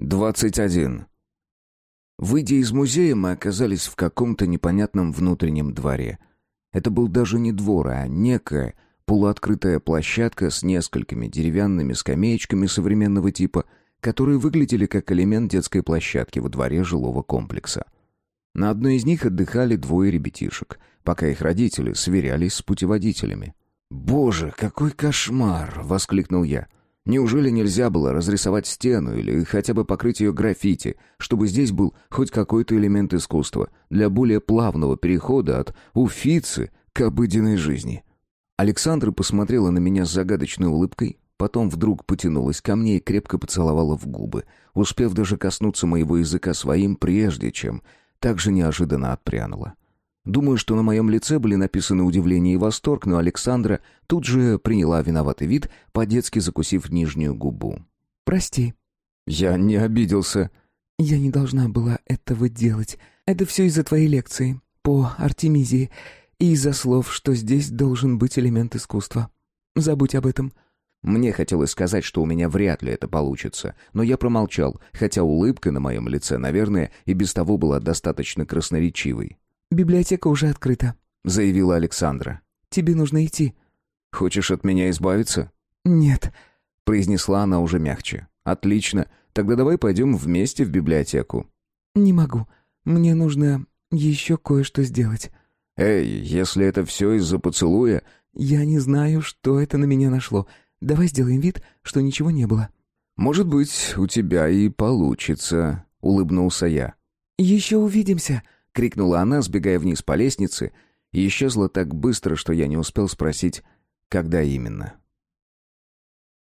21. Выйдя из музея, мы оказались в каком-то непонятном внутреннем дворе. Это был даже не двор, а некая полуоткрытая площадка с несколькими деревянными скамеечками современного типа, которые выглядели как элемент детской площадки во дворе жилого комплекса. На одной из них отдыхали двое ребятишек, пока их родители сверялись с путеводителями. «Боже, какой кошмар!» — воскликнул я — Неужели нельзя было разрисовать стену или хотя бы покрыть ее граффити, чтобы здесь был хоть какой-то элемент искусства для более плавного перехода от уфицы к обыденной жизни? Александра посмотрела на меня с загадочной улыбкой, потом вдруг потянулась ко мне и крепко поцеловала в губы, успев даже коснуться моего языка своим, прежде чем так же неожиданно отпрянула. Думаю, что на моем лице были написаны удивление и восторг, но Александра тут же приняла виноватый вид, по-детски закусив нижнюю губу. «Прости». «Я не обиделся». «Я не должна была этого делать. Это все из-за твоей лекции по Артемизии и из-за слов, что здесь должен быть элемент искусства. Забудь об этом». Мне хотелось сказать, что у меня вряд ли это получится, но я промолчал, хотя улыбка на моем лице, наверное, и без того была достаточно красноречивой. «Библиотека уже открыта», — заявила Александра. «Тебе нужно идти». «Хочешь от меня избавиться?» «Нет», — произнесла она уже мягче. «Отлично. Тогда давай пойдем вместе в библиотеку». «Не могу. Мне нужно еще кое-что сделать». «Эй, если это все из-за поцелуя...» «Я не знаю, что это на меня нашло. Давай сделаем вид, что ничего не было». «Может быть, у тебя и получится», — улыбнулся я. «Еще увидимся», — крикнула она, сбегая вниз по лестнице, и исчезла так быстро, что я не успел спросить, когда именно.